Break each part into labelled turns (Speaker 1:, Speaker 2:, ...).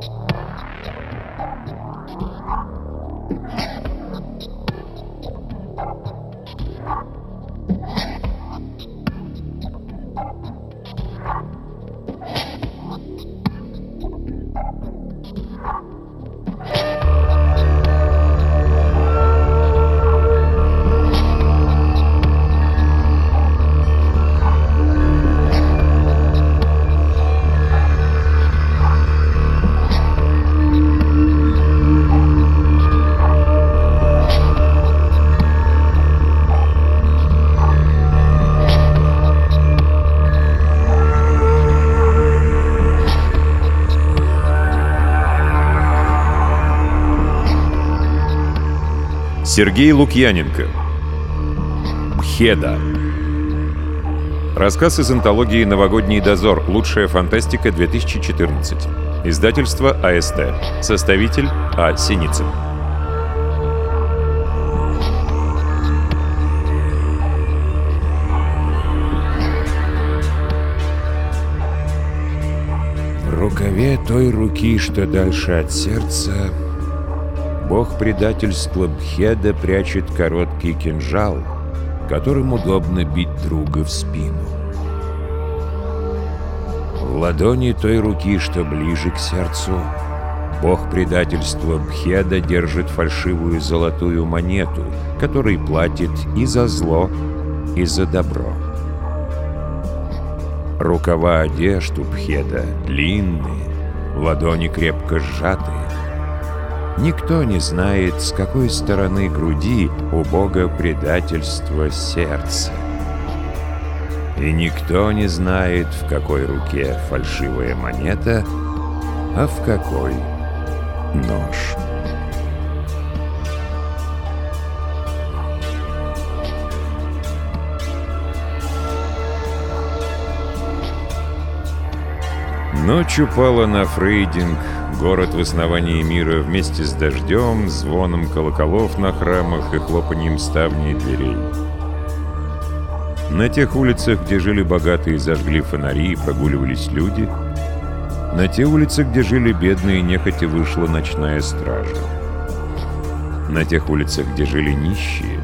Speaker 1: Thank you. Сергей Лукьяненко. Пхеда. Рассказ из антологии «Новогодний дозор. Лучшая фантастика 2014». Издательство АСТ. Составитель А. Синицын.
Speaker 2: В рукаве той руки, что дальше от сердца, Бог предательства Бхеда прячет короткий кинжал, которым удобно бить друга в спину. В ладони той руки, что ближе к сердцу, Бог предательства Бхеда держит фальшивую золотую монету, которой платит и за зло, и за добро. Рукава одежд у Бхеда длинные, ладони крепко сжатые — Никто не знает, с какой стороны груди у Бога предательство сердца. И никто не знает, в какой руке фальшивая монета, а в какой нож.
Speaker 1: Ночь упала на Фрейдинг, Город в основании мира вместе с дождем, звоном колоколов на храмах и хлопанием ставней дверей. На тех улицах, где жили богатые, зажгли фонари и прогуливались люди. На те улицы, где жили бедные, нехотя вышла ночная стража. На тех улицах, где жили нищие,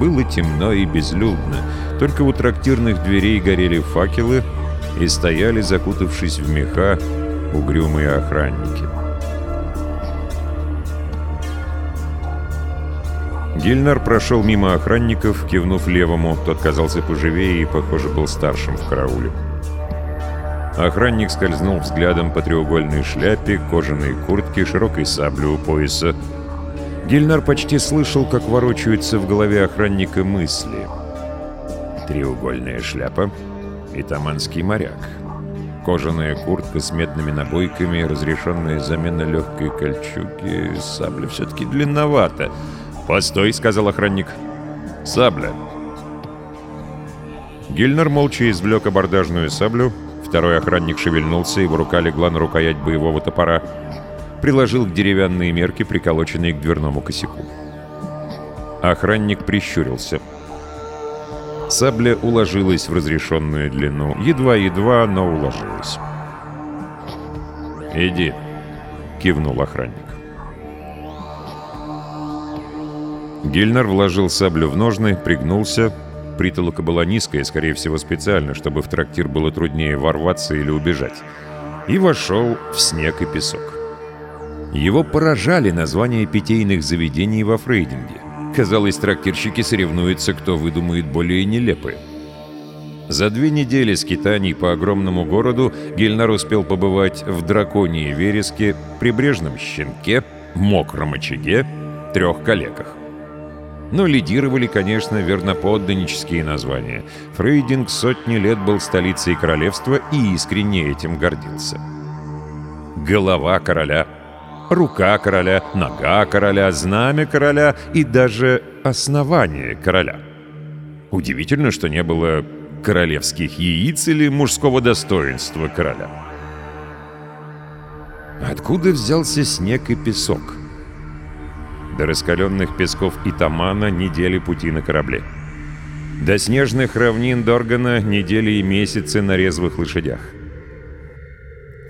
Speaker 1: было темно и безлюдно. Только у трактирных дверей горели факелы и стояли, закутавшись в меха, угрюмые охранники. Гильнар прошел мимо охранников, кивнув левому, тот казался поживее и, похоже, был старшим в карауле. Охранник скользнул взглядом по треугольной шляпе, кожаной куртке, широкой сабле у пояса. Гильнар почти слышал, как ворочаются в голове охранника мысли. Треугольная шляпа и таманский моряк кожаная куртка с медными набойками, разрешенная замена легкой кольчуги. Сабля все-таки длинновата. «Постой», — сказал охранник. «Сабля». Гильнер молча извлек абордажную саблю. Второй охранник шевельнулся, его рука легла на рукоять боевого топора. Приложил к деревянные мерки, приколоченные к дверному косяку. Охранник прищурился. Сабля уложилась в разрешенную длину. Едва-едва, но уложилась. «Иди», — кивнул охранник. Гильнар вложил саблю в ножны, пригнулся. Притолока была низкая, скорее всего, специально, чтобы в трактир было труднее ворваться или убежать. И вошел в снег и песок. Его поражали названия питейных заведений во Фрейдинге. Казалось, трактирщики соревнуются, кто выдумает более нелепые. За две недели скитаний по огромному городу Гельнар успел побывать в драконии вереске, прибрежном щенке, мокром очаге, трех калеках. Но лидировали, конечно, верноподданнические названия. Фрейдинг сотни лет был столицей королевства и искренне этим гордился. Голова короля — рука короля, нога короля, знамя короля и даже основание короля. Удивительно, что не было королевских яиц или мужского достоинства короля. Откуда взялся снег и песок? До раскаленных песков и Тамана недели пути на корабле. До снежных равнин Доргана недели и месяцы на резвых лошадях.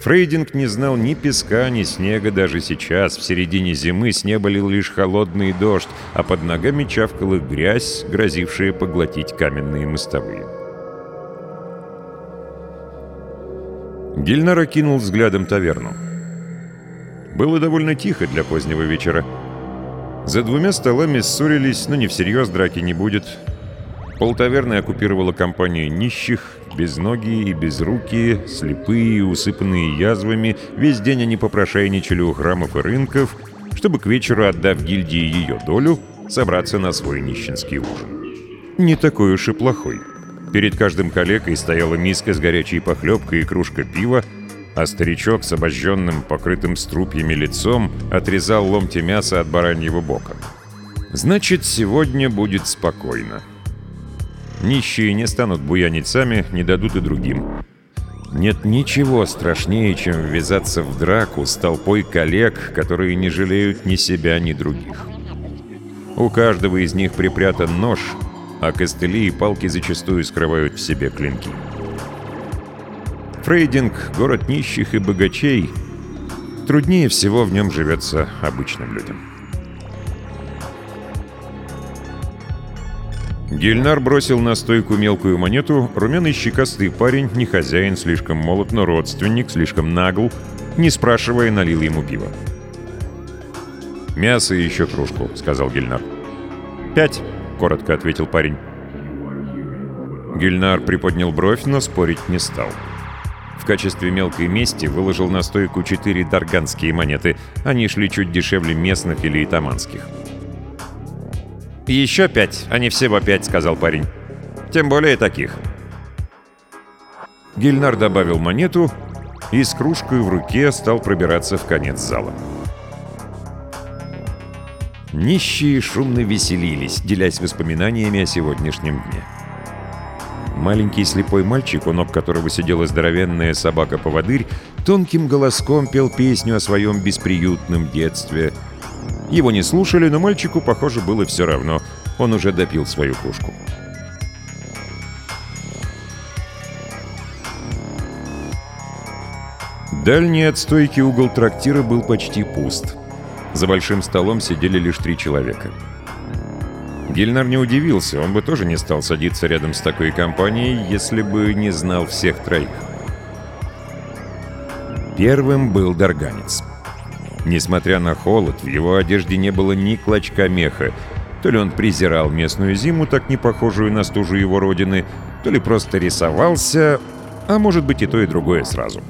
Speaker 1: Фрейдинг не знал ни песка, ни снега даже сейчас. В середине зимы с неба лил лишь холодный дождь, а под ногами чавкала грязь, грозившая поглотить каменные мостовые. Гильнар окинул взглядом таверну. Было довольно тихо для позднего вечера. За двумя столами ссорились, но не всерьез драки не будет. Пол таверны оккупировала компания нищих, безногие и безрукие, слепые и усыпанные язвами. Весь день они попрошайничали у храмов и рынков, чтобы к вечеру, отдав гильдии ее долю, собраться на свой нищенский ужин. Не такой уж и плохой. Перед каждым коллегой стояла миска с горячей похлебкой и кружка пива, а старичок с обожженным, покрытым струпьями лицом отрезал ломти мяса от бараньего бока. «Значит, сегодня будет спокойно». Нищие не станут буянить сами, не дадут и другим. Нет ничего страшнее, чем ввязаться в драку с толпой коллег, которые не жалеют ни себя, ни других. У каждого из них припрятан нож, а костыли и палки зачастую скрывают в себе клинки. Фрейдинг — город нищих и богачей. Труднее всего в нем живется обычным людям. Гельнар бросил на стойку мелкую монету, румяный щекостый парень, не хозяин, слишком молод, но родственник, слишком нагл, не спрашивая, налил ему пиво. «Мясо и еще кружку», — сказал Гельнар. «Пять», — коротко ответил парень. Гельнар приподнял бровь, но спорить не стал. В качестве мелкой мести выложил на стойку четыре дарганские монеты. Они шли чуть дешевле местных или итаманских. «Пять» «Еще пять, а не всего пять», — сказал парень. «Тем более таких». Гильнар добавил монету и с кружкой в руке стал пробираться в конец зала. Нищие шумно веселились, делясь воспоминаниями о сегодняшнем дне. Маленький слепой мальчик, у ног которого сидела здоровенная собака-поводырь, тонким голоском пел песню о своем бесприютном детстве — его не слушали, но мальчику, похоже, было все равно. Он уже допил свою кружку. Дальний от стойки угол трактира был почти пуст. За большим столом сидели лишь три человека. Гильнар не удивился, он бы тоже не стал садиться рядом с такой компанией, если бы не знал всех троих. Первым был Дарганец. Несмотря на холод, в его одежде не было ни клочка меха. То ли он презирал местную зиму, так не похожую на стужу его родины, то ли просто рисовался, а может быть и то, и другое сразу.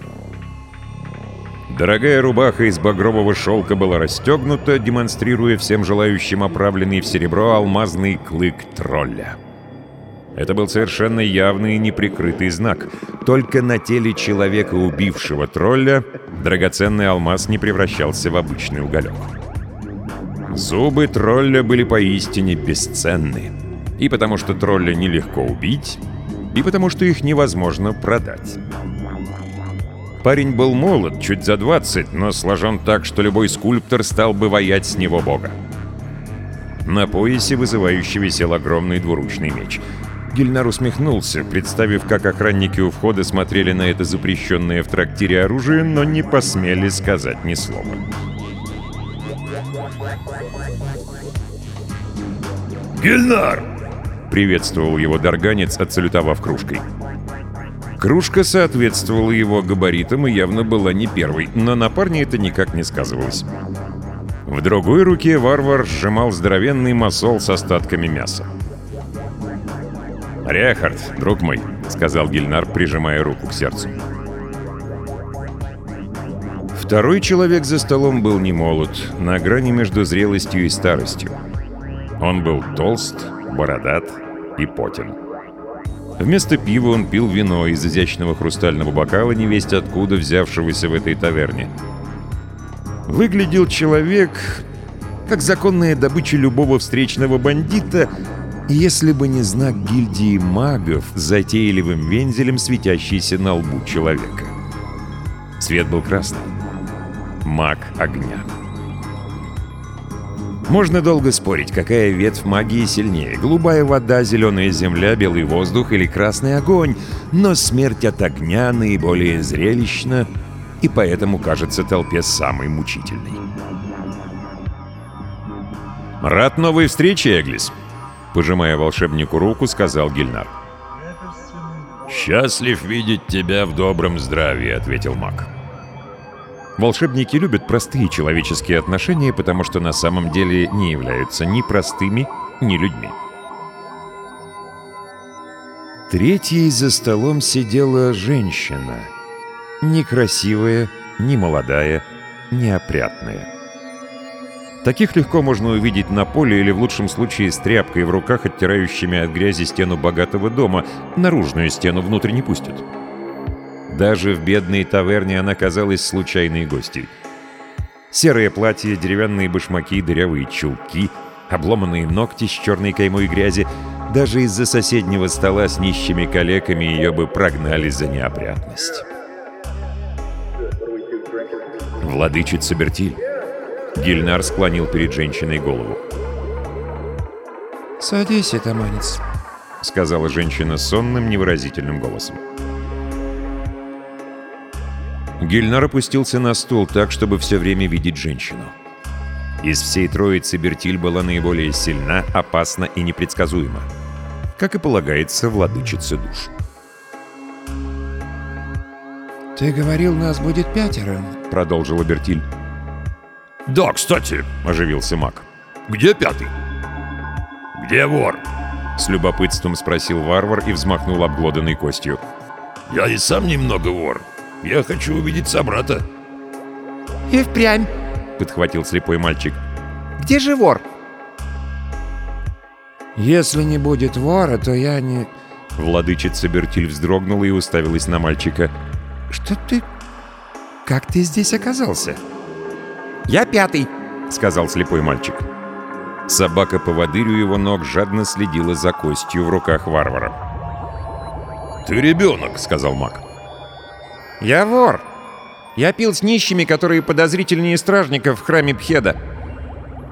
Speaker 1: Дорогая рубаха из багрового шелка была расстегнута, демонстрируя всем желающим оправленный в серебро алмазный клык тролля. Это был совершенно явный и неприкрытый знак. Только на теле человека, убившего тролля, драгоценный алмаз не превращался в обычный уголек. Зубы тролля были поистине бесценны. И потому что тролля нелегко убить, и потому что их невозможно продать. Парень был молод, чуть за 20, но сложен так, что любой скульптор стал бы воять с него бога. На поясе вызывающе висел огромный двуручный меч — Гильнар усмехнулся, представив, как охранники у входа смотрели на это запрещенное в трактире оружие, но не посмели сказать ни слова.
Speaker 2: «Гильнар!»
Speaker 1: — приветствовал его дарганец, отсалютовав кружкой. Кружка соответствовала его габаритам и явно была не первой, но на парне это никак не сказывалось. В другой руке варвар сжимал здоровенный масол с остатками мяса. «Рехард, друг мой», — сказал Гильнар, прижимая руку к сердцу. Второй человек за столом был немолод, на грани между зрелостью и старостью. Он был толст, бородат и потен. Вместо пива он пил вино из изящного хрустального бокала, невесть откуда взявшегося в этой таверне. Выглядел человек, как законная добыча любого встречного бандита — если бы не знак гильдии магов с затейливым вензелем, светящийся на лбу человека. свет был красный. Маг огня. Можно долго спорить, какая ветвь магии сильнее — голубая вода, зеленая земля, белый воздух или красный огонь, но смерть от огня наиболее зрелищна и поэтому кажется толпе самой мучительной. «Рад новой встрече, Эглис!» Пожимая волшебнику руку, сказал Гильнар.
Speaker 2: «Счастлив видеть тебя в добром здравии», — ответил маг.
Speaker 1: Волшебники любят простые человеческие отношения, потому что на самом деле не являются ни простыми, ни людьми. Третьей за столом сидела женщина. Некрасивая, не молодая, неопрятная. Таких легко можно увидеть на поле или в лучшем случае с тряпкой в руках, оттирающими от грязи стену богатого дома. Наружную стену внутрь не пустят. Даже в бедной таверне она казалась случайной гостью. Серое платье, деревянные башмаки, дырявые чулки, обломанные ногти с черной каймой грязи. Даже из-за соседнего стола с нищими коллегами ее бы прогнали за неопрятность. Владычица Бертиль. Гильнар склонил перед женщиной голову.
Speaker 3: «Садись, это манец», —
Speaker 1: сказала женщина сонным, невыразительным голосом. Гильнар опустился на стул так, чтобы все время видеть женщину. Из всей троицы Бертиль была наиболее сильна, опасна и непредсказуема. Как и полагается, владычице душ.
Speaker 3: «Ты говорил, нас будет пятеро», —
Speaker 1: продолжила Бертиль.
Speaker 2: «Да, кстати», — оживился Мак. «Где пятый?» «Где вор?»
Speaker 1: — с любопытством спросил варвар и взмахнул обглоданной костью.
Speaker 2: «Я и сам немного вор. Я хочу увидеть собрата».
Speaker 3: «И впрямь», —
Speaker 1: подхватил слепой мальчик.
Speaker 3: «Где же вор?» «Если не будет вора, то я не...»
Speaker 1: Владычица Бертиль вздрогнула и уставилась на мальчика.
Speaker 3: «Что ты... Как ты здесь оказался?»
Speaker 1: «Я пятый», — сказал слепой мальчик. Собака по водырю его ног жадно следила за костью в руках варвара.
Speaker 2: «Ты ребенок», — сказал маг.
Speaker 3: «Я вор. Я пил с нищими, которые подозрительнее стражников в храме Пхеда.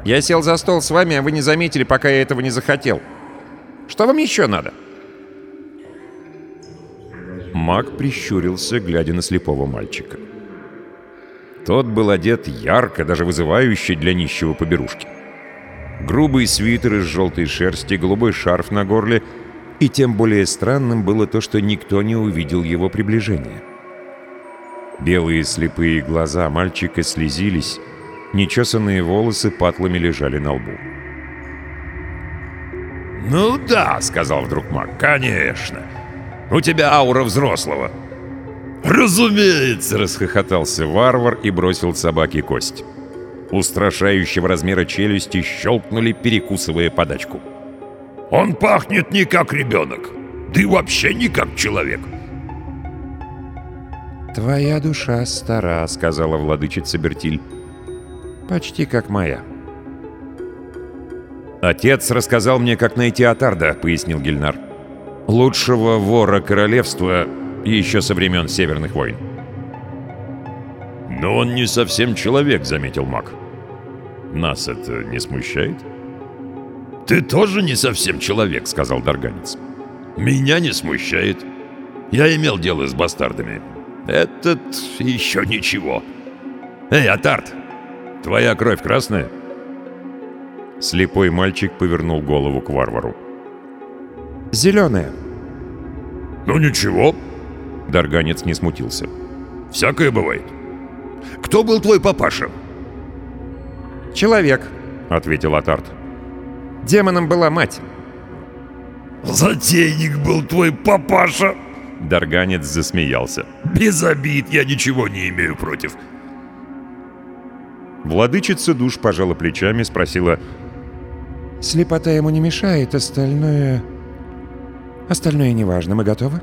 Speaker 3: Я сел за стол с вами, а вы не заметили, пока я этого не захотел. Что вам еще надо?»
Speaker 1: Маг прищурился, глядя на слепого мальчика. Тот был одет ярко, даже вызывающе для нищего поберушки. Грубый свитер из желтой шерсти, голубой шарф на горле, и тем более странным было то, что никто не увидел его приближения. Белые слепые глаза мальчика слезились, нечесанные волосы патлами лежали на лбу.
Speaker 2: «Ну да», — сказал вдруг Мак, — «конечно. У тебя аура взрослого».
Speaker 1: «Разумеется!» — расхохотался варвар и бросил собаке кость. Устрашающего размера челюсти щелкнули, перекусывая подачку.
Speaker 2: «Он пахнет не как ребенок, да и вообще не как человек!»
Speaker 3: «Твоя душа стара», — сказала владычица Бертиль. «Почти как моя».
Speaker 1: «Отец рассказал мне, как найти Атарда», — пояснил Гильнар. «Лучшего вора королевства еще со времен Северных войн.
Speaker 2: «Но он не совсем человек», — заметил маг. «Нас это не смущает?» «Ты тоже не совсем человек», — сказал Дарганец. «Меня не смущает. Я имел дело с бастардами. Этот еще ничего. Эй, Атарт, твоя кровь красная?»
Speaker 1: Слепой мальчик повернул голову к варвару.
Speaker 3: «Зеленая».
Speaker 2: «Ну ничего»,
Speaker 1: Дарганец не смутился.
Speaker 2: «Всякое бывает. Кто был твой папаша?»
Speaker 3: «Человек», —
Speaker 1: ответил Атарт.
Speaker 3: «Демоном была мать».
Speaker 2: «Затейник был твой папаша!»
Speaker 1: Дарганец засмеялся.
Speaker 2: «Без обид, я ничего не имею против».
Speaker 1: Владычица душ пожала плечами, спросила.
Speaker 3: «Слепота ему не мешает, остальное...» «Остальное неважно, мы готовы?»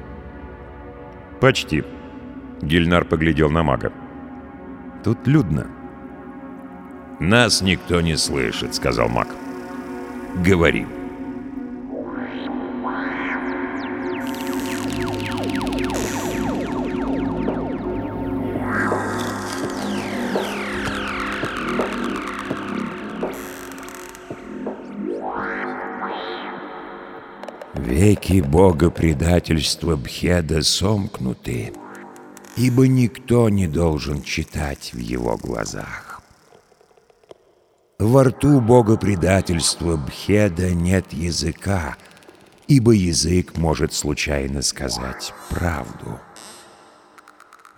Speaker 1: «Почти». Гильнар поглядел на мага. «Тут людно».
Speaker 2: «Нас никто не слышит», — сказал маг. «Говори».
Speaker 4: веки Бога предательства Бхеда сомкнуты,
Speaker 1: ибо никто не должен читать в его глазах. Во рту Бога предательства Бхеда нет языка, ибо язык может случайно сказать правду.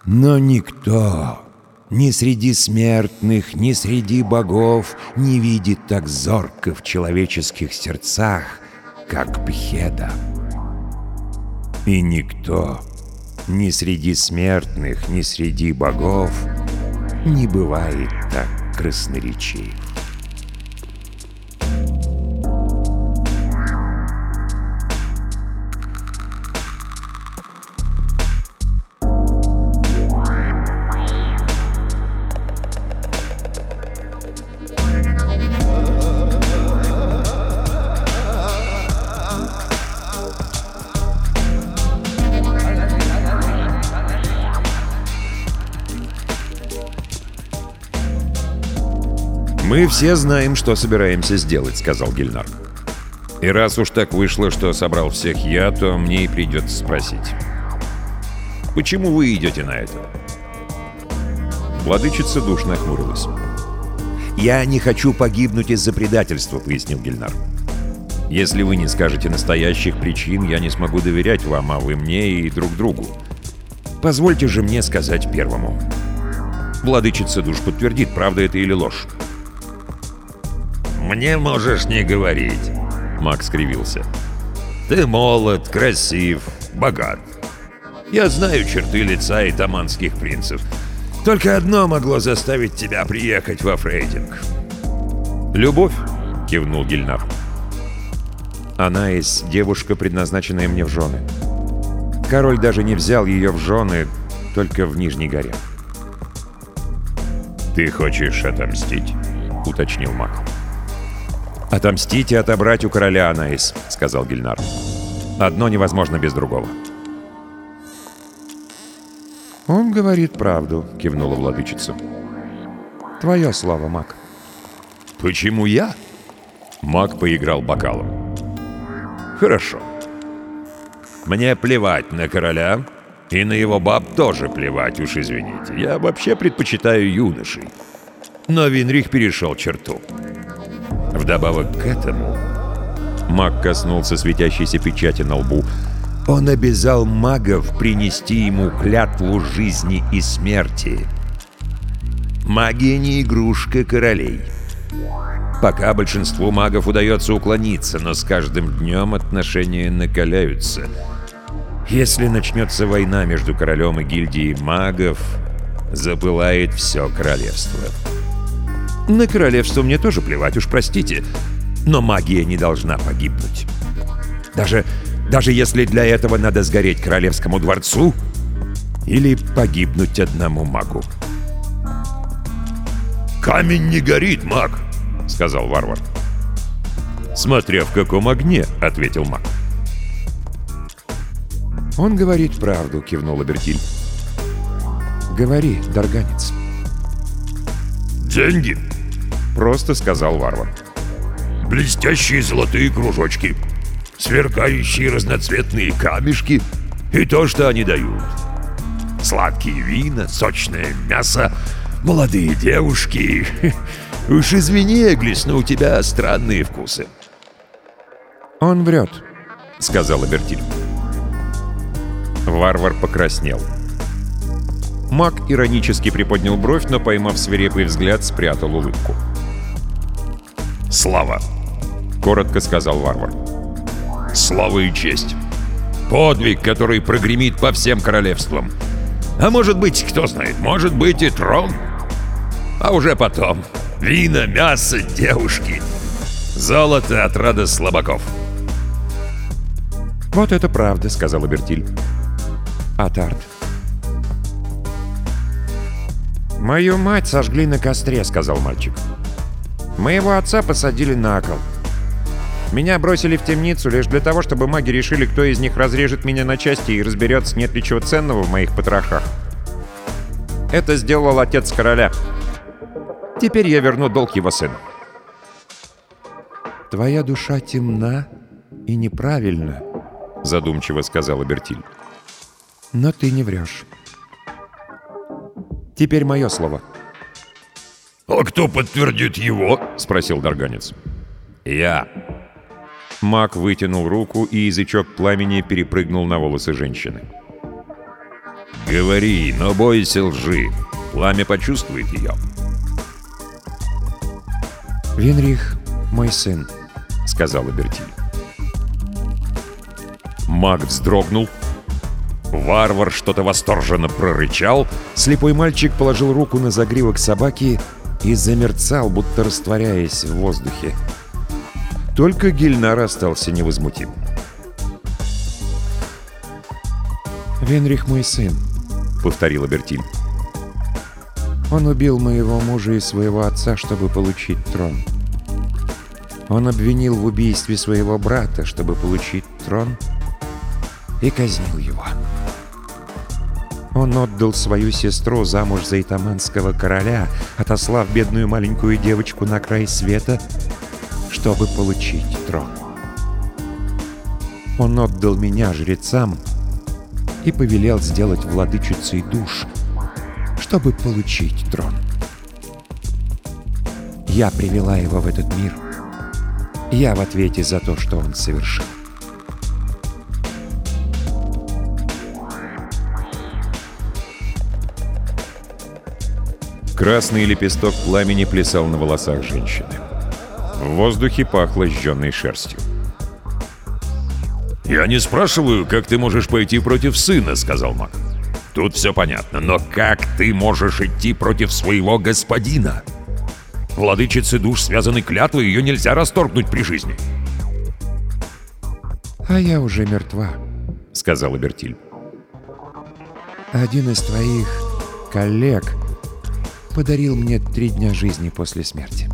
Speaker 1: Но никто ни среди смертных, ни среди богов не видит так зорко в человеческих сердцах как Пхеда. И никто, ни среди смертных, ни среди богов, не бывает так красноречив.
Speaker 5: все знаем, что собираемся сделать», — сказал Гильнар. «И раз уж так вышло, что собрал всех я, то мне и придется спросить. Почему вы идете на это?» Владычица душ нахмурилась.
Speaker 1: «Я не хочу погибнуть из-за предательства», — пояснил Гильнар.
Speaker 5: «Если вы не скажете настоящих причин, я не смогу доверять вам, а вы мне и друг другу. Позвольте же мне сказать первому». Владычица душ подтвердит, правда это или ложь
Speaker 6: мне можешь не говорить!» Макс скривился. «Ты молод, красив, богат. Я знаю черты лица и таманских принцев. Только одно могло заставить тебя приехать во Фрейдинг».
Speaker 5: «Любовь?» — кивнул Гильнар. «Она из девушка, предназначенная мне в жены. Король даже не взял ее в жены, только в Нижней горе».
Speaker 6: «Ты хочешь отомстить?» — уточнил Макс.
Speaker 5: «Отомстить и отобрать у короля Анаис», — сказал Гильнар. «Одно невозможно без другого».
Speaker 7: «Он говорит правду», — кивнула владычица. «Твоя слава, маг».
Speaker 6: «Почему я?»
Speaker 5: Маг поиграл бокалом.
Speaker 6: «Хорошо. Мне плевать на короля, и на его баб тоже плевать, уж извините. Я вообще предпочитаю юношей. Но Винрих перешел черту. Вдобавок к этому
Speaker 5: маг коснулся светящейся печати на лбу.
Speaker 1: Он обязал магов принести ему клятву жизни и смерти. Магия не игрушка королей. Пока большинству магов удается уклониться, но с каждым днем отношения накаляются. Если начнется война между королем и гильдией магов, запылает все королевство. На королевство мне тоже плевать, уж простите. Но магия не должна погибнуть. Даже, даже если для этого надо сгореть королевскому дворцу или погибнуть одному магу.
Speaker 6: «Камень не горит, маг!» — сказал варвар.
Speaker 5: «Смотря в каком огне», — ответил маг.
Speaker 7: «Он говорит правду», — кивнул Абертиль. «Говори, Дарганец».
Speaker 6: «Деньги!»
Speaker 5: — просто сказал варвар.
Speaker 6: «Блестящие золотые кружочки, сверкающие разноцветные камешки и то, что они дают. Сладкие вина, сочное мясо, молодые девушки. Уж извини, Эглис, но у тебя странные вкусы».
Speaker 7: «Он врет», —
Speaker 5: сказал Бертиль. Варвар покраснел. Маг иронически приподнял бровь, но, поймав свирепый взгляд, спрятал улыбку.
Speaker 6: — «Слава!»
Speaker 5: — коротко сказал варвар.
Speaker 6: «Слава и честь! Подвиг, который прогремит по всем королевствам! А может быть, кто знает, может быть и трон! А уже потом вина, мясо, девушки! Золото от рада слабаков!»
Speaker 7: «Вот это правда», — сказала Бертиль. «Атарт». «Мою мать сожгли на костре», — сказал мальчик. «Мальчик». Моего отца посадили на кол. Меня бросили в темницу лишь для того, чтобы маги решили, кто из них разрежет меня на части и разберется, нет ли чего ценного в моих потрохах. Это сделал отец короля. Теперь я верну долг его сыну. «Твоя душа темна и неправильна», — задумчиво сказала Бертиль. «Но ты не врешь».
Speaker 3: «Теперь мое слово», —
Speaker 4: «А кто подтвердит его?»
Speaker 1: — спросил Дарганец.
Speaker 2: «Я».
Speaker 1: Маг вытянул руку, и язычок пламени перепрыгнул на волосы женщины.
Speaker 2: «Говори, но бойся лжи. Пламя почувствует ее».
Speaker 3: Винрих, мой сын», — сказала Бертиль.
Speaker 1: Маг вздрогнул. Варвар что-то восторженно прорычал.
Speaker 3: Слепой мальчик положил руку на загривок собаки и замерцал, будто растворяясь в воздухе. Только Гильнар остался невозмутим. «Венрих мой сын», — повторила Бертиль. «Он убил моего мужа и своего отца, чтобы получить трон. Он обвинил в убийстве своего брата, чтобы получить трон, и казнил его». Он отдал свою сестру замуж за итаманского короля, отослав бедную маленькую девочку на край света, чтобы получить трон. Он отдал меня жрецам и повелел сделать владычицей душ, чтобы получить трон. Я привела его в этот мир. Я в ответе за то, что он совершил.
Speaker 1: Красный лепесток пламени плясал на волосах женщины. В воздухе пахло сжженной шерстью.
Speaker 4: «Я не спрашиваю, как ты можешь пойти против сына», — сказал маг. «Тут все понятно, но как ты можешь идти против своего господина? Владычицы душ связаны клятвой, ее нельзя расторгнуть при жизни».
Speaker 3: «А я уже мертва», —
Speaker 1: сказала Бертиль.
Speaker 3: «Один из твоих коллег подарил мне три дня жизни после смерти.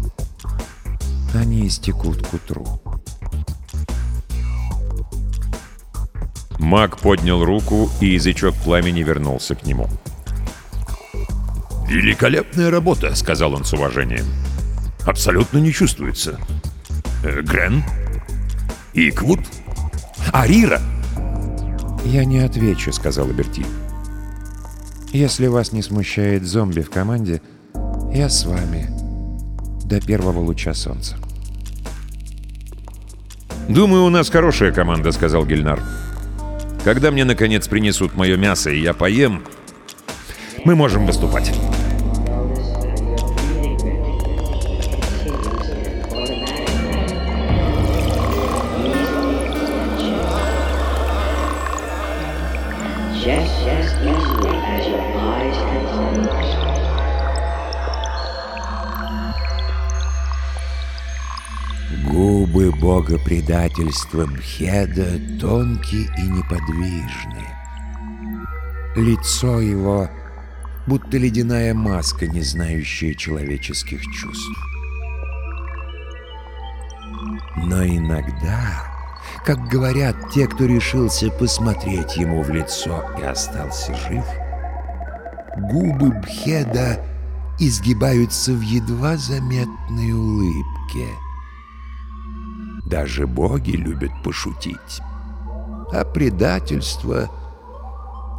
Speaker 3: Они истекут к утру.
Speaker 1: Маг поднял руку, и язычок пламени вернулся к нему.
Speaker 4: «Великолепная работа», — сказал он с уважением. «Абсолютно не чувствуется. Э, Грен? И Квуд? Арира?»
Speaker 3: «Я не отвечу», — сказала Берти. Если вас не смущает зомби в команде, я с вами до первого луча солнца.
Speaker 1: «Думаю, у нас хорошая команда», — сказал Гильнар. «Когда мне, наконец, принесут мое мясо и я поем, мы можем выступать».
Speaker 2: бога предательства Бхеда тонкий и неподвижный. Лицо его будто ледяная маска, не знающая человеческих чувств. Но иногда, как говорят те, кто решился посмотреть ему в лицо и остался жив, губы Бхеда изгибаются в едва заметной улыбке — даже боги любят пошутить. А предательство...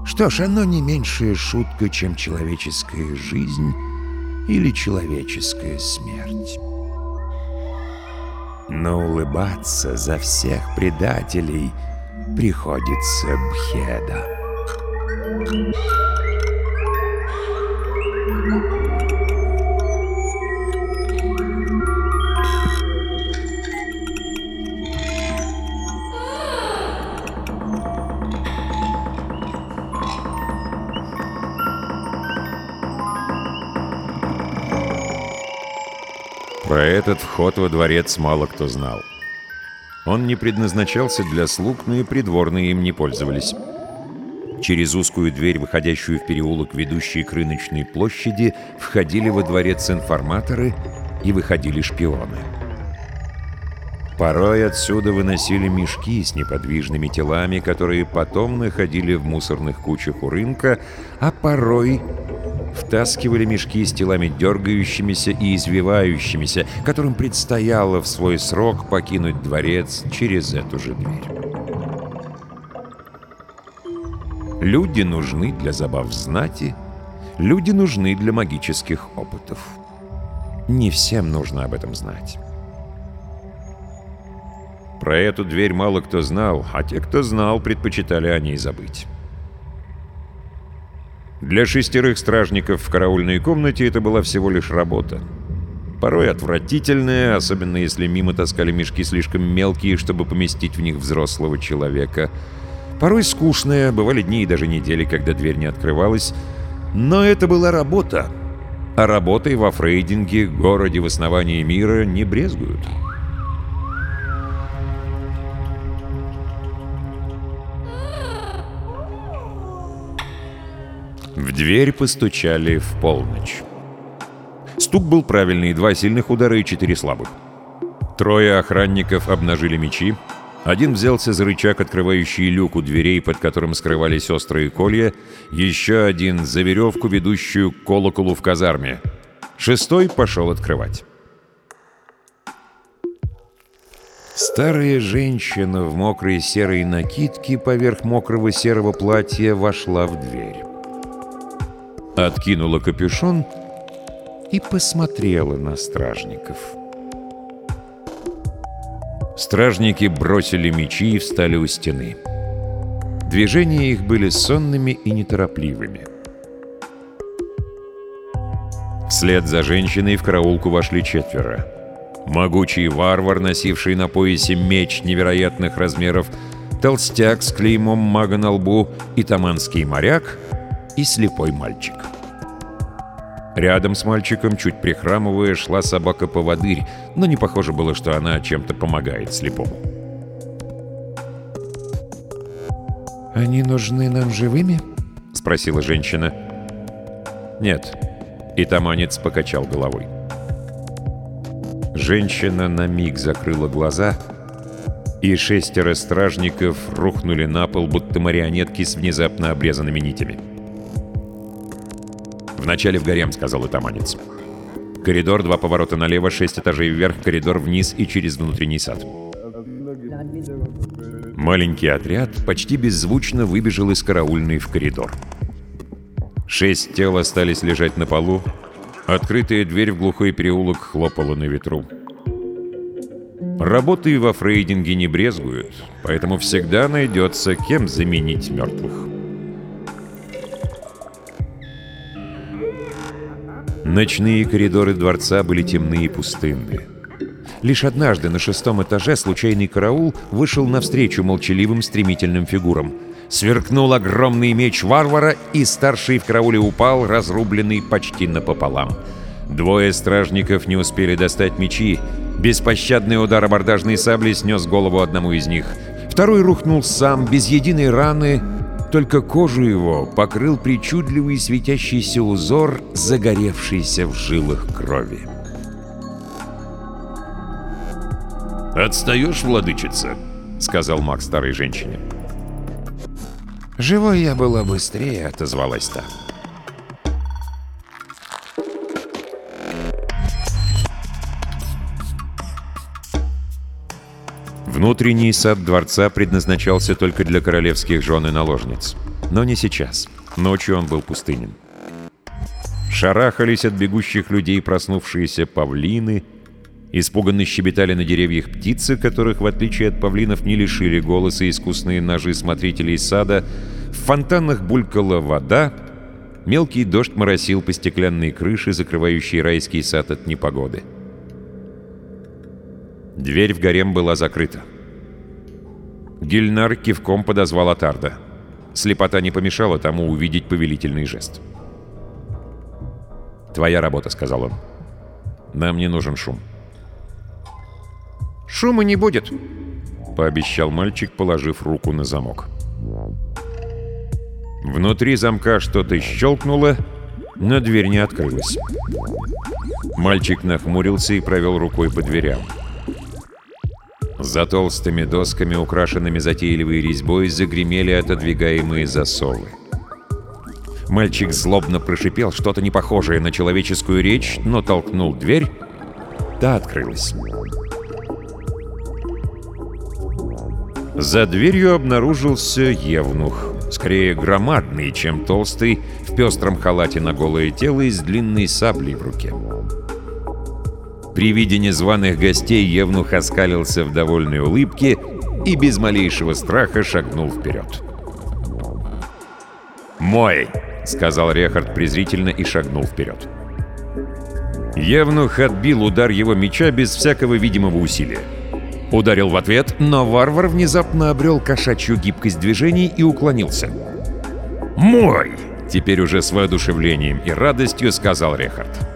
Speaker 2: Что ж, оно не меньшая шутка, чем человеческая жизнь или человеческая смерть. Но улыбаться за всех предателей приходится Бхеда. Thank you.
Speaker 1: про этот вход во дворец мало кто знал. Он не предназначался для слуг, но и придворные им не пользовались. Через узкую дверь, выходящую в переулок, ведущий к рыночной площади, входили во дворец информаторы и выходили шпионы. Порой отсюда выносили мешки с неподвижными телами, которые потом находили в мусорных кучах у рынка, а порой втаскивали мешки с телами дергающимися и извивающимися, которым предстояло в свой срок покинуть дворец через эту же дверь. Люди нужны для забав знати, люди нужны для магических опытов. Не всем нужно об этом знать. Про эту дверь мало кто знал, а те, кто знал, предпочитали о ней забыть. Для шестерых стражников в караульной комнате это была всего лишь работа. Порой отвратительная, особенно если мимо таскали мешки слишком мелкие, чтобы поместить в них взрослого человека. Порой скучная, бывали дни и даже недели, когда дверь не открывалась. Но это была работа. А работой во Фрейдинге, городе в основании мира, не брезгуют. В дверь постучали в полночь. Стук был правильный, два сильных удара и четыре слабых. Трое охранников обнажили мечи. Один взялся за рычаг, открывающий люк у дверей, под которым скрывались острые колья. Еще один — за веревку, ведущую к колоколу в казарме. Шестой пошел открывать. Старая женщина в мокрой серой накидке поверх мокрого серого платья вошла в дверь откинула капюшон и посмотрела на стражников. Стражники бросили мечи и встали у стены. Движения их были сонными и неторопливыми. Вслед за женщиной в караулку вошли четверо. Могучий варвар, носивший на поясе меч невероятных размеров, толстяк с клеймом мага на лбу и таманский моряк — и слепой мальчик. Рядом с мальчиком, чуть прихрамывая, шла собака-поводырь, но не похоже было, что она чем-то помогает слепому.
Speaker 3: «Они нужны нам живыми?»
Speaker 1: — спросила женщина. «Нет». И Таманец покачал головой. Женщина на миг закрыла глаза, и шестеро стражников рухнули на пол, будто марионетки с внезапно обрезанными нитями. «Вначале в гарем», — сказал атаманец. «Коридор, два поворота налево, шесть этажей вверх, коридор вниз и через внутренний сад». Маленький отряд почти беззвучно выбежал из караульной в коридор. Шесть тел остались лежать на полу. Открытая дверь в глухой переулок хлопала на ветру. Работы во фрейдинге не брезгуют, поэтому всегда найдется, кем заменить мертвых. Ночные коридоры дворца были темны и пустынны. Лишь однажды на шестом этаже случайный караул вышел навстречу молчаливым стремительным фигурам. Сверкнул огромный меч варвара, и старший в карауле упал, разрубленный почти напополам. Двое стражников не успели достать мечи. Беспощадный удар абордажной сабли снес голову одному из них. Второй рухнул сам, без единой раны, только кожу его покрыл причудливый светящийся узор, загоревшийся в жилах крови.
Speaker 4: «Отстаешь, владычица?» — сказал Мак старой женщине.
Speaker 3: «Живой я была быстрее», — отозвалась та.
Speaker 1: Внутренний сад дворца предназначался только для королевских жен и наложниц. Но не сейчас. Ночью он был пустынен. Шарахались от бегущих людей проснувшиеся павлины, испуганно щебетали на деревьях птицы, которых, в отличие от павлинов, не лишили голоса искусные ножи смотрителей сада, в фонтанах булькала вода, мелкий дождь моросил по стеклянной крыше, закрывающей райский сад от непогоды. Дверь в гарем была закрыта. Гильнар кивком подозвал Атарда. Слепота не помешала тому увидеть повелительный жест. «Твоя работа», — сказал он. «Нам не нужен шум».
Speaker 3: «Шума не будет», —
Speaker 1: пообещал мальчик, положив руку на замок. Внутри замка что-то щелкнуло, но дверь не открылась. Мальчик нахмурился и провел рукой по дверям. «Мальчик» За толстыми досками, украшенными затейливой резьбой, загремели отодвигаемые засовы. Мальчик злобно прошипел что-то непохожее на человеческую речь, но толкнул дверь, та открылась. За дверью обнаружился Евнух, скорее громадный, чем толстый, в пестром халате на голое тело и с длинной саблей в руке. При виде незваных гостей Евнух оскалился в довольной улыбке и без малейшего страха шагнул вперед. «Мой!» — сказал Рехард презрительно и шагнул вперед. Евнух отбил удар его меча без всякого видимого усилия. Ударил в ответ, но варвар внезапно обрел кошачью гибкость движений и уклонился. «Мой!» — теперь уже с воодушевлением и радостью сказал Рехард.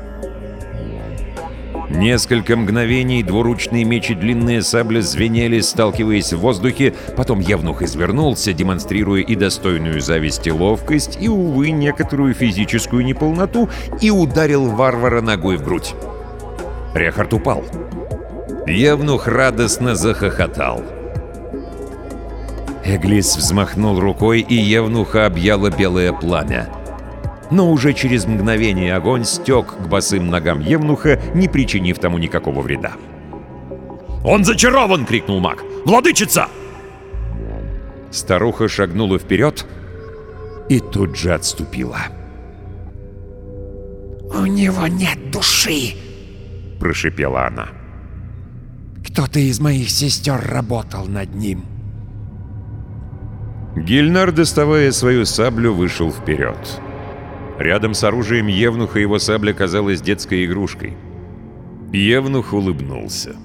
Speaker 1: Несколько мгновений двуручные мечи длинные сабли звенели, сталкиваясь в воздухе, потом Явнух извернулся, демонстрируя и достойную зависти ловкость, и, увы, некоторую физическую неполноту, и ударил варвара ногой в грудь. Рехард упал. Явнух радостно захохотал. Эглис взмахнул рукой, и Евнуха объяло белое пламя. Но уже через мгновение огонь стек к босым ногам Евнуха, не причинив тому никакого вреда.
Speaker 4: «Он зачарован!» — крикнул маг. «Владычица!»
Speaker 1: Старуха шагнула вперед и тут же отступила.
Speaker 8: «У него нет души!» — прошипела она. «Кто-то из моих сестер работал над ним».
Speaker 1: Гильнар, доставая свою саблю, вышел вперед. Рядом с оружием Евнуха его сабля казалась детской игрушкой. Евнух улыбнулся.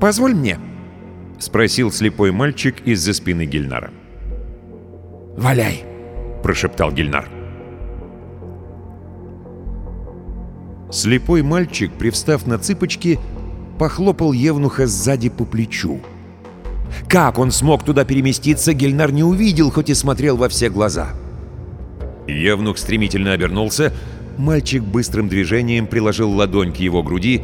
Speaker 3: «Позволь мне», —
Speaker 1: спросил слепой мальчик из-за спины Гильнара.
Speaker 8: «Валяй», —
Speaker 1: прошептал Гильнар. Слепой мальчик, привстав на цыпочки, похлопал Евнуха сзади по плечу. Как он смог туда переместиться, Гельнар не увидел, хоть и смотрел во все глаза. «Валяй!» Евнух стремительно обернулся, мальчик быстрым движением приложил ладонь к его груди,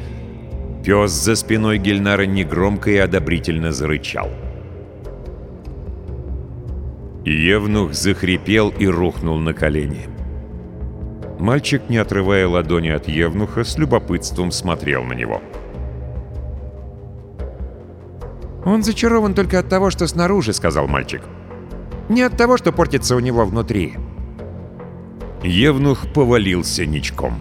Speaker 1: пес за спиной Гельнара негромко и одобрительно зарычал. Евнух захрипел и рухнул на колени. Мальчик, не отрывая ладони от Евнуха, с любопытством смотрел на него.
Speaker 3: «Он зачарован только от того, что снаружи», — сказал мальчик. «Не от того, что портится у него внутри.
Speaker 1: Евнух повалился ничком.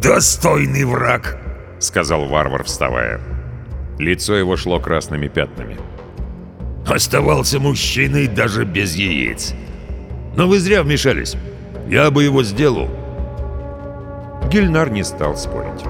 Speaker 4: «Достойный враг!»
Speaker 1: — сказал варвар, вставая. Лицо его шло красными пятнами.
Speaker 4: «Оставался мужчиной даже без яиц. Но вы зря вмешались. Я бы его сделал».
Speaker 1: Гильнар не стал спорить.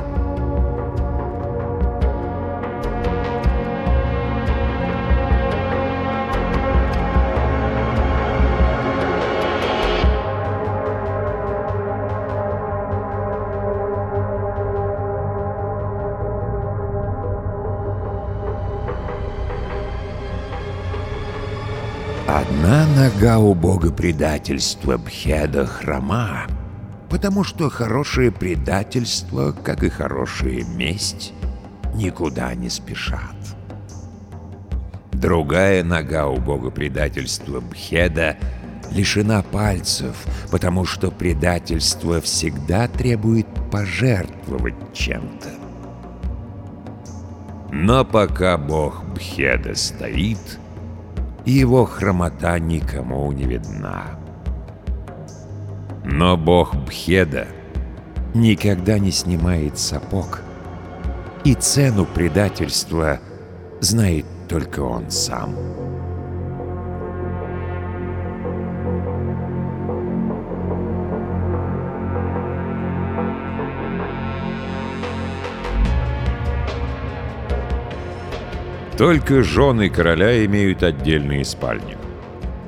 Speaker 2: Нога у бога предательства Бхеда хрома, потому что хорошее предательство, как и хорошая месть, никуда не спешат. Другая нога у бога предательства Бхеда лишена пальцев, потому что предательство всегда требует пожертвовать чем-то. Но пока бог Бхеда стоит — и его хромота никому не видна. Но бог Бхеда никогда не снимает сапог, и цену предательства знает только он сам.
Speaker 1: Только жены короля имеют отдельные спальни.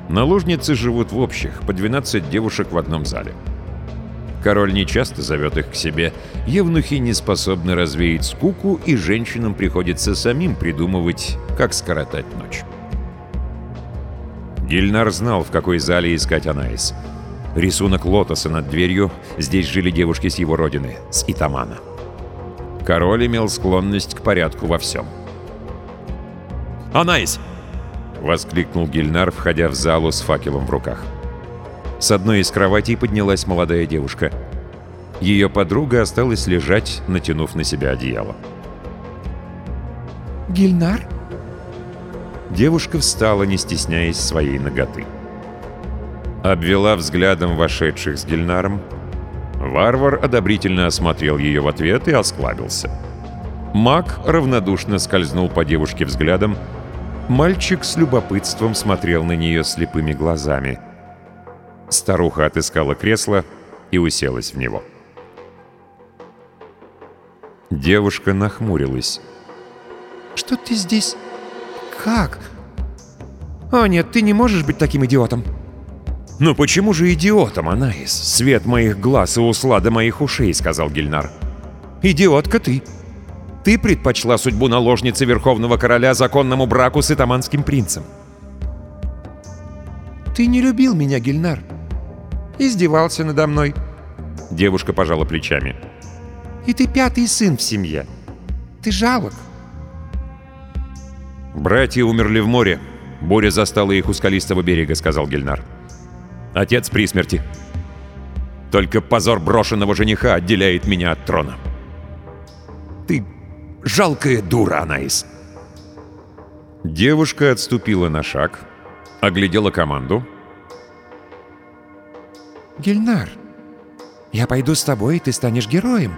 Speaker 1: Наложницы живут в общих, по 12 девушек в одном зале. Король не часто зовет их к себе. Евнухи не способны развеять скуку, и женщинам приходится самим придумывать, как скоротать ночь. Гильнар знал, в какой зале искать Анаис. Рисунок лотоса над дверью. Здесь жили девушки с его родины, с Итамана. Король имел склонность к порядку во всем.
Speaker 4: Она есть, —
Speaker 1: воскликнул Гильнар, входя в залу с факелом в руках. С одной из кроватей поднялась молодая девушка. Ее подруга осталась лежать, натянув на себя одеяло.
Speaker 8: «Гильнар?»
Speaker 1: Девушка встала, не стесняясь своей ноготы. Обвела взглядом вошедших с Гильнаром. Варвар одобрительно осмотрел ее в ответ и осклабился. Маг равнодушно скользнул по девушке взглядом, Мальчик с любопытством смотрел на нее слепыми глазами. Старуха отыскала кресло и уселась в него. Девушка нахмурилась.
Speaker 8: «Что ты здесь? Как? О нет, ты не можешь быть таким идиотом!»
Speaker 1: «Ну почему же идиотом, Анаис? Свет моих глаз и услада моих ушей», — сказал Гильнар. «Идиотка ты!» Ты предпочла судьбу наложницы Верховного Короля законному браку с итаманским принцем.
Speaker 8: Ты не любил меня, Гильнар. Издевался надо мной.
Speaker 1: Девушка пожала плечами.
Speaker 8: И ты пятый сын в семье. Ты жалок.
Speaker 1: «Братья умерли в море. Буря застала их у скалистого берега», — сказал Гельнар. «Отец при смерти. Только позор брошенного жениха отделяет меня от трона». «Ты Жалкая дура она из!» Девушка отступила на шаг, оглядела команду.
Speaker 8: «Гильнар, я пойду с тобой, и ты станешь героем».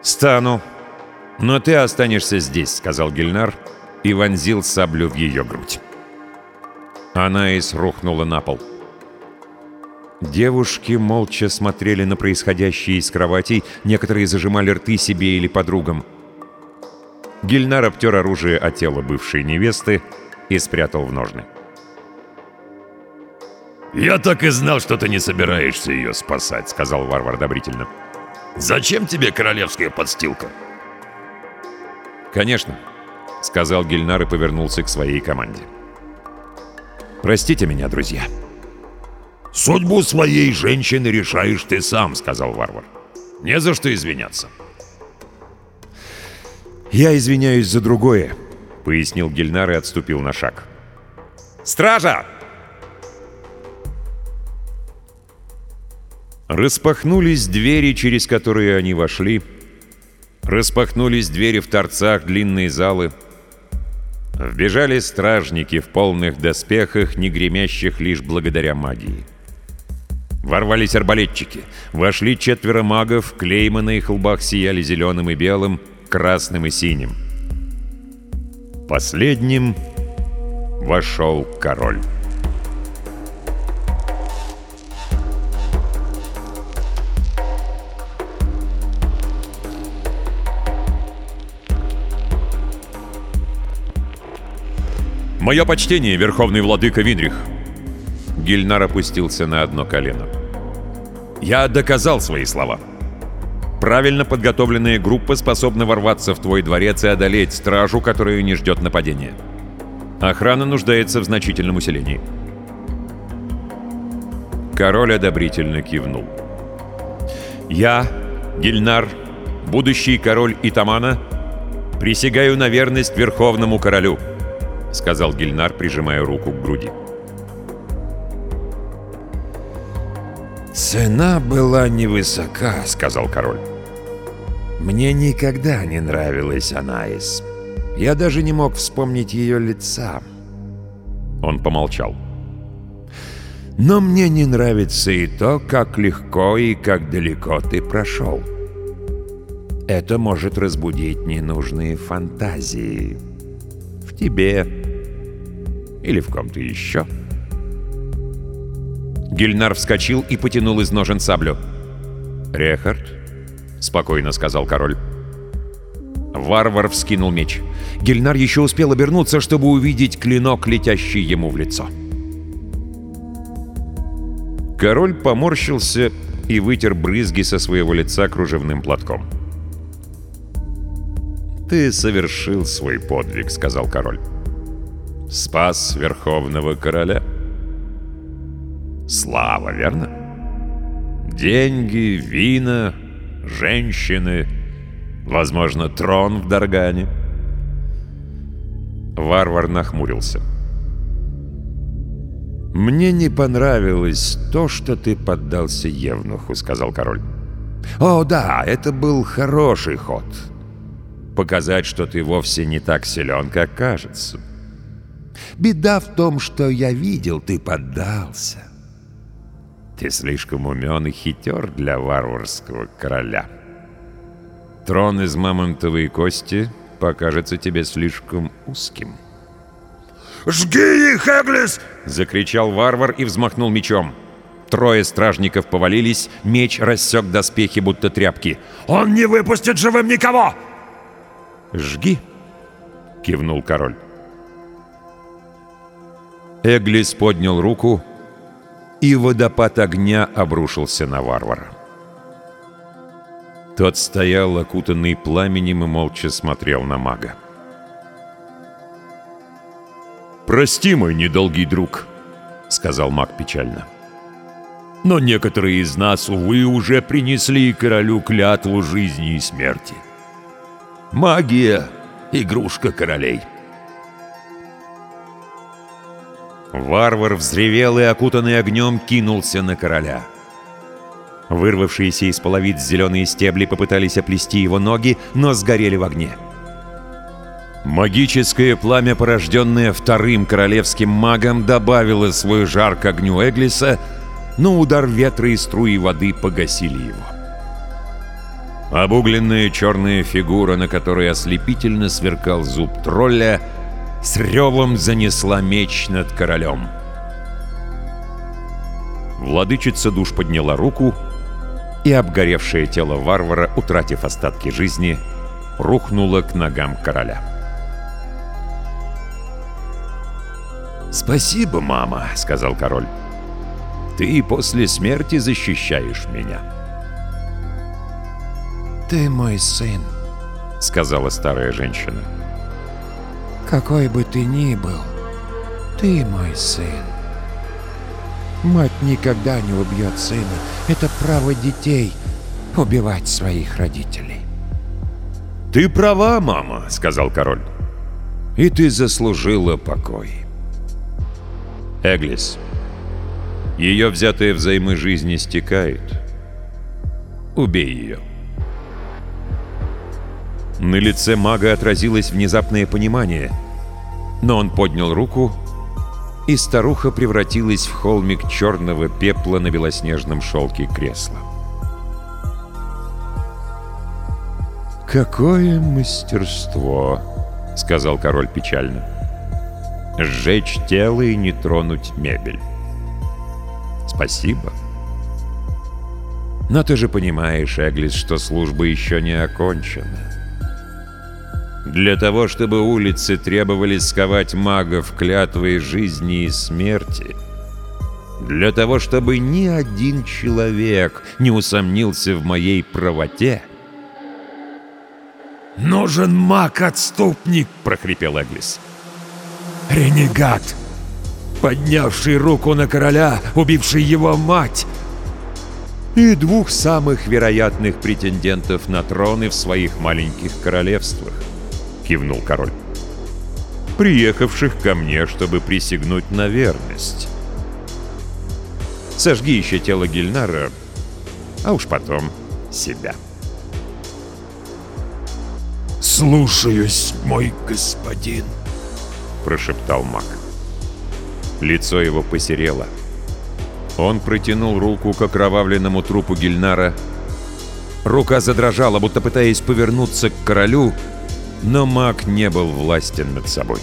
Speaker 1: «Стану. Но ты останешься здесь», — сказал Гильнар и вонзил саблю в ее грудь. Она Анаис рухнула на пол. Девушки молча смотрели на происходящее из кроватей, некоторые зажимали рты себе или подругам. Гильнар обтер оружие от тела бывшей невесты и спрятал в ножны.
Speaker 4: «Я так и знал, что ты не собираешься ее спасать», — сказал варвар добрительно. «Зачем тебе королевская подстилка?»
Speaker 1: «Конечно», — сказал Гильнар и повернулся к своей команде. «Простите меня, друзья».
Speaker 4: «Судьбу своей женщины решаешь ты сам», — сказал варвар. «Не за что извиняться».
Speaker 1: «Я извиняюсь за другое», — пояснил Гельнар и отступил на шаг. «Стража!» Распахнулись двери, через которые они вошли. Распахнулись двери в торцах, длинные залы. Вбежали стражники в полных доспехах, не гремящих лишь благодаря магии. Ворвались арбалетчики. Вошли четверо магов, клеймы на их лбах сияли зеленым и белым — красным и синим. Последним вошел король. «Мое почтение, Верховный Владыка Винрих!» Гильнар опустился на одно колено. «Я доказал свои слова!» Правильно подготовленная группа способна ворваться в твой дворец и одолеть стражу, которую не ждет нападения. Охрана нуждается в значительном усилении. Король одобрительно кивнул. «Я, Гильнар, будущий король Итамана, присягаю на верность Верховному Королю», — сказал Гильнар, прижимая руку к груди.
Speaker 2: «Цена была невысока», — сказал король. «Мне никогда не нравилась Анаис. Я даже не мог вспомнить ее лица».
Speaker 1: Он помолчал.
Speaker 2: «Но мне не нравится и то, как легко и как далеко ты прошел. Это может разбудить ненужные фантазии. В тебе или в ком-то еще».
Speaker 1: Гильнар вскочил и потянул из ножен саблю. «Рехард?» — спокойно сказал король. Варвар вскинул меч. Гильнар еще успел обернуться, чтобы увидеть клинок, летящий ему в лицо. Король поморщился и вытер брызги со своего лица кружевным платком. «Ты совершил свой подвиг», — сказал король. «Спас верховного короля». Слава, верно? Деньги, вина, женщины, возможно, трон в Даргане. Варвар нахмурился.
Speaker 2: «Мне не понравилось то, что ты поддался Евнуху», — сказал король. «О, да, это был хороший ход. Показать, что ты вовсе не так силен, как кажется. Беда в том, что я видел, ты поддался.
Speaker 1: Ты слишком умен и хитер для варварского короля. Трон из мамонтовой кости покажется тебе слишком узким.
Speaker 4: «Жги их, Эглис!»
Speaker 1: — закричал варвар и взмахнул мечом. Трое стражников повалились, меч рассек доспехи, будто тряпки.
Speaker 4: «Он не выпустит живым никого!»
Speaker 1: «Жги!» — кивнул король. Эглис поднял руку — и водопад огня обрушился на варвара. Тот стоял, окутанный пламенем, и молча смотрел на мага.
Speaker 4: «Прости, мой недолгий друг», — сказал маг печально. «Но некоторые из нас, увы, уже принесли королю клятву жизни и смерти. Магия — игрушка королей».
Speaker 1: Варвар взревел и, окутанный огнем, кинулся на короля. Вырвавшиеся из половиц зеленые стебли попытались оплести его ноги, но сгорели в огне. Магическое пламя, порожденное вторым королевским магом, добавило свой жар к огню Эглиса, но удар ветра и струи воды погасили его. Обугленная черная фигура, на которой ослепительно сверкал зуб тролля — с ревом занесла меч над королем. Владычица душ подняла руку, и обгоревшее тело варвара, утратив остатки жизни, рухнуло к ногам короля.
Speaker 2: «Спасибо, мама», — сказал король. «Ты после смерти защищаешь меня».
Speaker 8: «Ты мой сын», —
Speaker 1: сказала старая женщина. «Ты мой сын».
Speaker 8: Какой бы ты ни был, ты мой сын. Мать никогда не убьет сына. Это право детей убивать своих родителей.
Speaker 1: «Ты права, мама», — сказал король. «И ты заслужила покой». Эглис. Ее взятые взаймы жизни стекают. Убей ее. На лице мага отразилось внезапное понимание. Но он поднял руку, и старуха превратилась в холмик черного пепла на белоснежном шелке кресла. «Какое мастерство!» — сказал король печально. «Сжечь тело и не тронуть мебель». «Спасибо». «Но ты же понимаешь, Эглис, что служба еще не окончена». Для того, чтобы улицы требовали сковать магов клятвой жизни и смерти. Для того, чтобы ни один человек не усомнился в моей правоте.
Speaker 4: «Нужен маг-отступник!» — прохрипел Эглис. «Ренегат! Поднявший руку на короля, убивший его мать!»
Speaker 1: и двух самых вероятных претендентов на троны в своих маленьких королевствах —— кивнул король. «Приехавших ко мне, чтобы присягнуть на верность. Сожги еще тело Гильнара, а уж потом себя».
Speaker 4: «Слушаюсь, мой господин», —
Speaker 1: прошептал маг. Лицо его посерело. Он протянул руку к окровавленному трупу Гильнара. Рука задрожала, будто пытаясь повернуться к королю, — но маг не был властен над собой.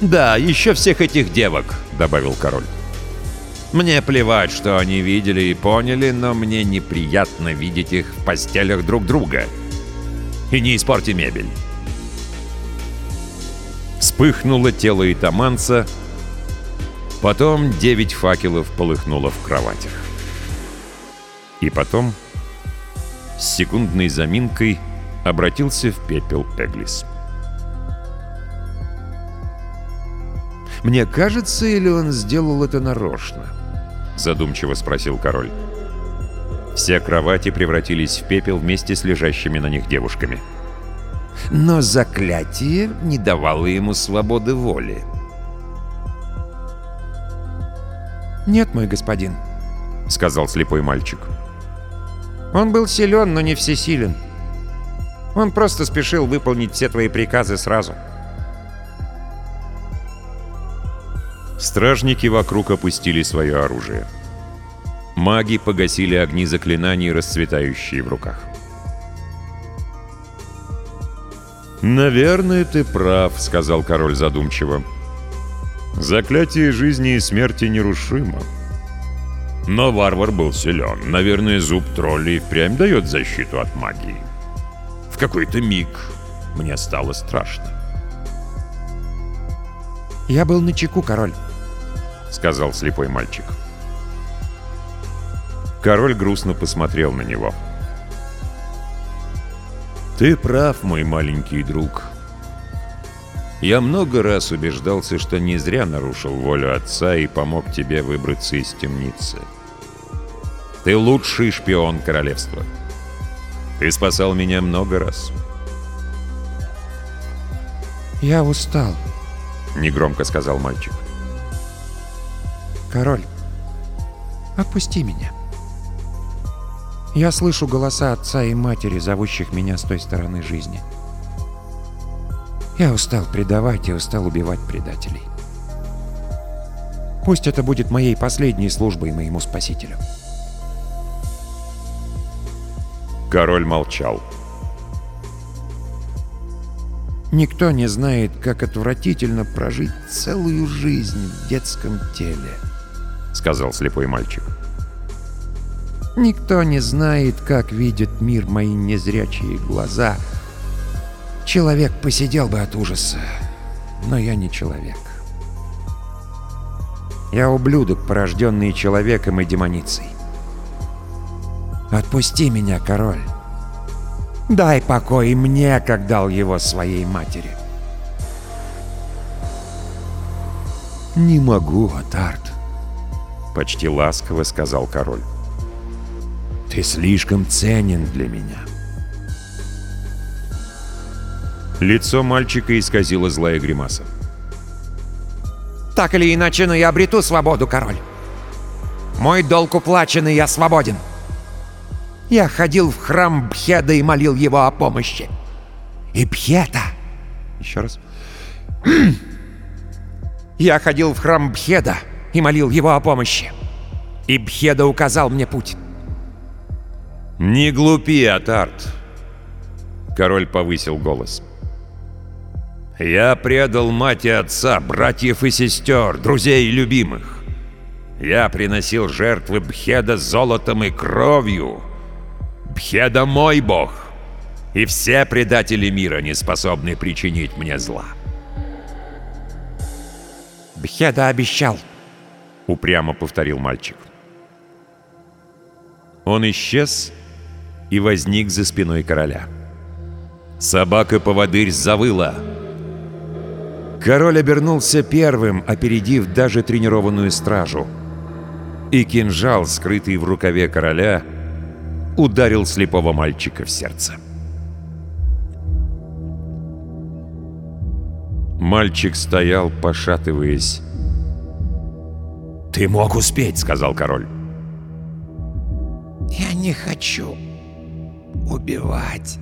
Speaker 1: «Да, еще всех этих девок», — добавил король. «Мне плевать, что они видели и поняли, но мне неприятно видеть их в постелях друг друга. И не испорти мебель». Вспыхнуло тело Итаманца, потом девять факелов полыхнуло в кроватях. И потом, с секундной заминкой, — Обратился в пепел Эглис. «Мне кажется, или он сделал это нарочно?» Задумчиво спросил король. Все кровати превратились в пепел вместе с лежащими на них девушками. Но заклятие не давало ему свободы воли.
Speaker 8: «Нет, мой господин», — сказал слепой мальчик. «Он был силен, но не всесилен. Он просто спешил выполнить все твои приказы сразу.
Speaker 1: Стражники вокруг опустили свое оружие. Маги погасили огни заклинаний, расцветающие в руках. «Наверное, ты прав», — сказал король задумчиво. «Заклятие жизни и смерти нерушимо». Но варвар был силен. Наверное, зуб троллей впрямь дает защиту от магии какой-то миг мне стало страшно.
Speaker 8: «Я был на чеку, король», —
Speaker 1: сказал слепой мальчик. Король грустно посмотрел на него. «Ты прав, мой маленький друг. Я много раз убеждался, что не зря нарушил волю отца и помог тебе выбраться из темницы. Ты лучший шпион королевства». Ты спасал меня много раз.
Speaker 8: «Я устал», —
Speaker 1: негромко сказал мальчик.
Speaker 8: «Король, отпусти меня. Я слышу голоса отца и матери, зовущих меня с той стороны жизни. Я устал предавать и устал убивать предателей. Пусть это будет моей последней службой моему спасителю».
Speaker 1: Король молчал.
Speaker 8: Никто не знает, как отвратительно прожить целую жизнь в детском теле, сказал слепой мальчик. Никто не знает, как видит мир мои незрячие глаза. Человек посидел бы от ужаса, но я не человек. Я ублюдок, порожденный человеком и демоницей. Отпусти меня, король. Дай покой и мне, как дал его своей матери.
Speaker 1: Не могу, Атарт. Почти ласково сказал король.
Speaker 8: Ты слишком ценен для меня.
Speaker 1: Лицо мальчика исказило злая гримаса.
Speaker 8: «Так или иначе, но я обрету свободу, король. Мой долг уплачен, и я свободен!» Я ходил в храм Бхеда и молил его о помощи. И Бхеда. Еще раз. Я ходил в храм Бхеда и молил его о помощи. И Бхеда указал мне путь.
Speaker 1: «Не глупи, Атарт!» Король повысил голос. «Я предал мать и отца, братьев и сестер, друзей и любимых. Я приносил жертвы Бхеда золотом и кровью, Пхеда мой бог, и все предатели мира не способны причинить мне зла.
Speaker 8: Бхеда обещал,
Speaker 1: упрямо повторил мальчик. Он исчез и возник за спиной короля. Собака-поводырь завыла. Король обернулся первым, опередив даже тренированную стражу. И кинжал, скрытый в рукаве короля, — ударил слепого мальчика в сердце. Мальчик стоял, пошатываясь. «Ты мог успеть», — сказал король.
Speaker 8: «Я не хочу убивать.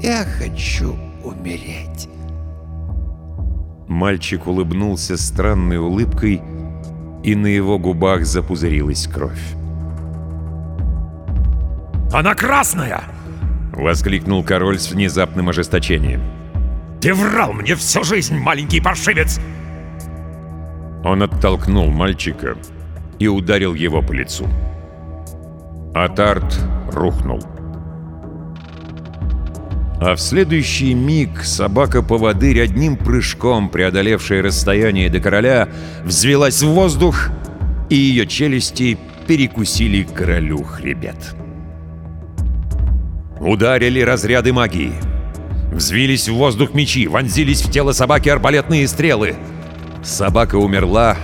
Speaker 8: Я хочу умереть».
Speaker 1: Мальчик улыбнулся странной улыбкой, и на его губах запузырилась кровь.
Speaker 4: Она красная!»
Speaker 1: — воскликнул король с внезапным ожесточением.
Speaker 4: «Ты врал мне всю жизнь, маленький паршивец!»
Speaker 1: Он оттолкнул мальчика и ударил его по лицу. Атарт рухнул. А в следующий миг собака-поводырь, одним прыжком преодолевшая расстояние до короля, взвелась в воздух, и ее челюсти перекусили королю хребет. Ударили разряды магии. Взвились в воздух мечи, вонзились в тело собаки арбалетные стрелы. Собака умерла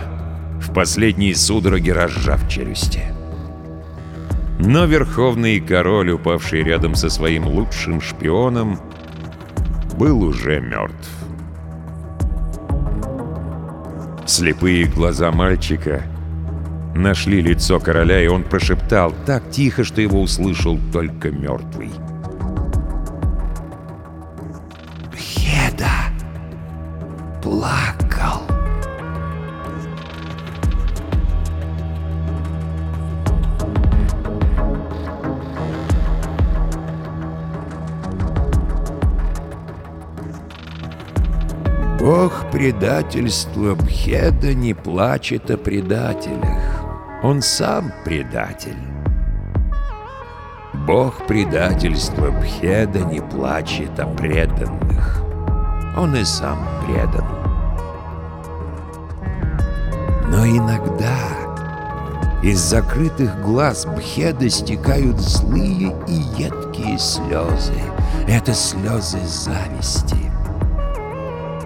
Speaker 1: в последней судороге, разжав челюсти. Но верховный король, упавший рядом со своим лучшим шпионом, был уже мертв. Слепые глаза мальчика нашли лицо короля, и он прошептал так тихо, что его услышал только мертвый.
Speaker 8: плакал.
Speaker 1: Бог предательства Бхеда не плачет о предателях. Он сам предатель. Бог предательства Бхеда не плачет о преданных. Он и сам предан. Иногда из закрытых глаз Бхеда стекают злые и едкие слезы. Это слезы зависти.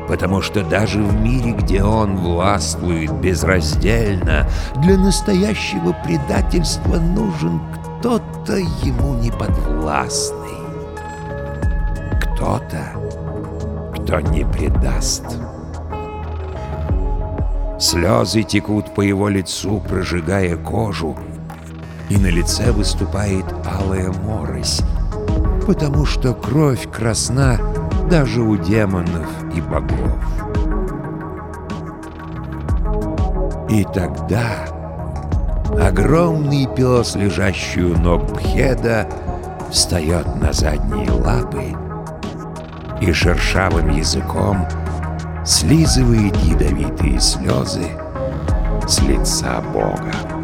Speaker 1: Потому что даже в мире, где он властвует безраздельно, для настоящего предательства нужен кто-то ему неподвластный. Кто-то, кто не предаст. Слезы текут по его лицу, прожигая кожу, и на лице выступает алая морось, потому что кровь красна даже у демонов и богов. И тогда огромный пес, лежащий у ног Пхеда, встает на задние лапы и шершавым языком — слизывает ядовитые слезы с лица Бога.